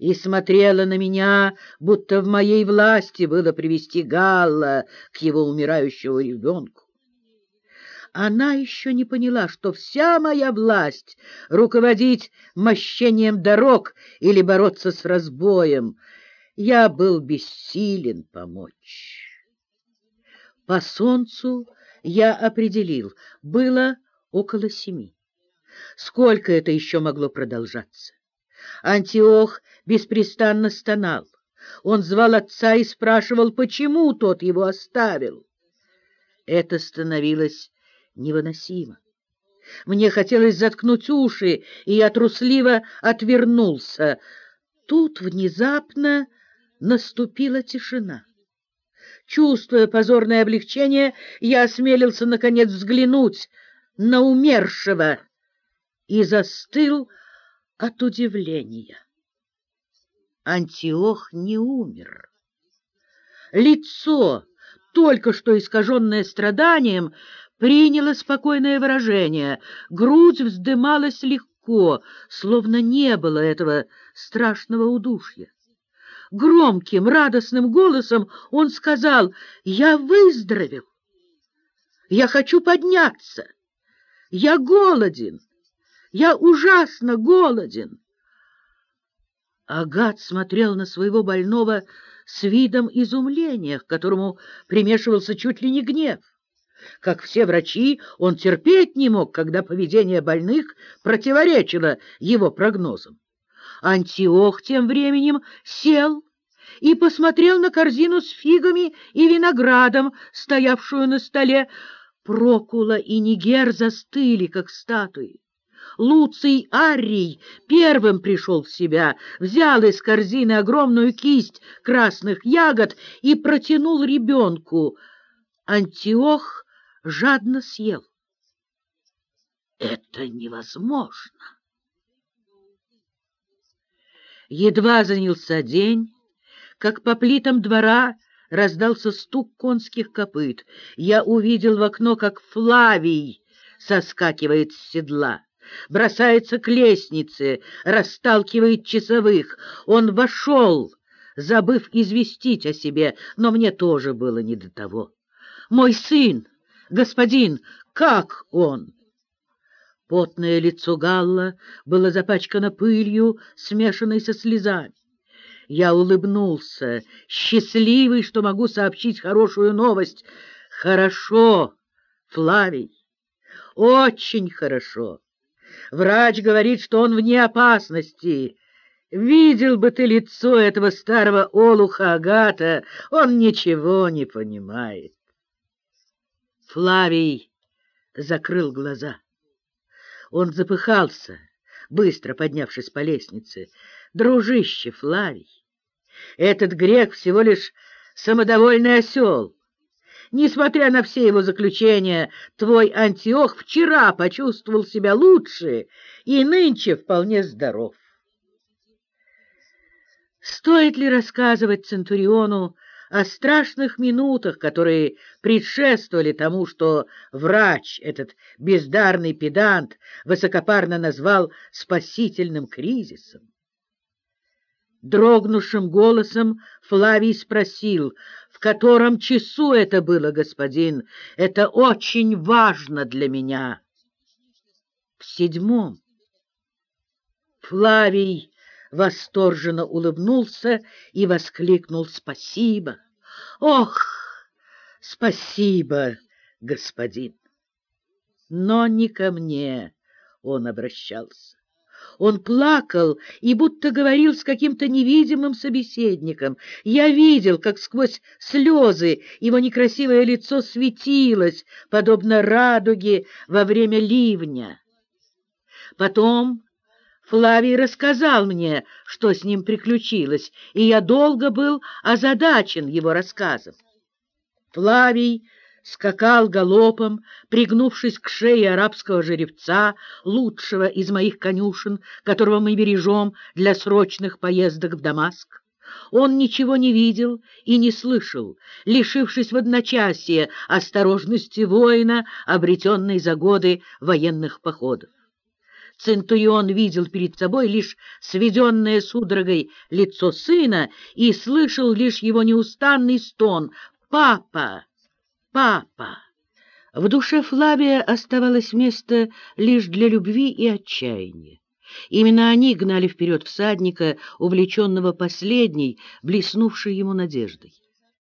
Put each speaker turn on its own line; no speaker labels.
и смотрела на меня, будто в моей власти было привести Галла к его умирающему ребенку. Она еще не поняла, что вся моя власть — руководить мощением дорог или бороться с разбоем. Я был бессилен помочь. По солнцу я определил, было около семи. Сколько это еще могло продолжаться? Антиох беспрестанно стонал. Он звал отца и спрашивал, почему тот его оставил. Это становилось невыносимо. Мне хотелось заткнуть уши, и я трусливо отвернулся. Тут внезапно наступила тишина. Чувствуя позорное облегчение, я осмелился, наконец, взглянуть на умершего и застыл от удивления. Антиох не умер. Лицо, только что искаженное страданием, приняло спокойное выражение, грудь вздымалась легко, словно не было этого страшного удушья. Громким, радостным голосом он сказал, «Я выздоровел! Я хочу подняться! Я голоден! Я ужасно голоден!» Агат смотрел на своего больного с видом изумления, к которому примешивался чуть ли не гнев. Как все врачи, он терпеть не мог, когда поведение больных противоречило его прогнозам. Антиох тем временем сел и посмотрел на корзину с фигами и виноградом, стоявшую на столе. Прокула и Нигер застыли, как статуи. Луций Арий первым пришел в себя, взял из корзины огромную кисть красных ягод и протянул ребенку. Антиох жадно съел. Это невозможно. Едва занялся день, как по плитам двора раздался стук конских копыт. Я увидел в окно, как Флавий соскакивает с седла, бросается к лестнице, расталкивает часовых. Он вошел, забыв известить о себе, но мне тоже было не до того. «Мой сын! Господин, как он?» Потное лицо Галла было запачкано пылью, смешанной со слезами. Я улыбнулся, счастливый, что могу сообщить хорошую новость. Хорошо, Флавий, очень хорошо. Врач говорит, что он вне опасности. Видел бы ты лицо этого старого олуха Агата, он ничего не понимает. Флавий закрыл глаза. Он запыхался, быстро поднявшись по лестнице. «Дружище Флавий, этот грек всего лишь самодовольный осел. Несмотря на все его заключения, твой Антиох вчера почувствовал себя лучше и нынче вполне здоров. Стоит ли рассказывать Центуриону о страшных минутах, которые предшествовали тому, что врач, этот бездарный педант, высокопарно назвал спасительным кризисом? Дрогнувшим голосом Флавий спросил, котором часу это было, господин? Это очень важно для меня. В седьмом. Флавий восторженно улыбнулся и воскликнул «Спасибо! Ох, спасибо, господин!» Но не ко мне он обращался. Он плакал и будто говорил с каким-то невидимым собеседником. Я видел, как сквозь слезы его некрасивое лицо светилось, подобно радуге во время ливня. Потом Флавий рассказал мне, что с ним приключилось, и я долго был озадачен его рассказом. Флавий скакал галопом, пригнувшись к шее арабского жеребца, лучшего из моих конюшен, которого мы бережем для срочных поездок в Дамаск. Он ничего не видел и не слышал, лишившись в одночасье осторожности воина, обретенной за годы военных походов. Центурион видел перед собой лишь сведенное судорогой лицо сына и слышал лишь его неустанный стон «Папа! Папа!». В душе Флавия оставалось место лишь для любви и отчаяния. Именно они гнали вперед всадника, увлеченного последней, блеснувшей ему надеждой.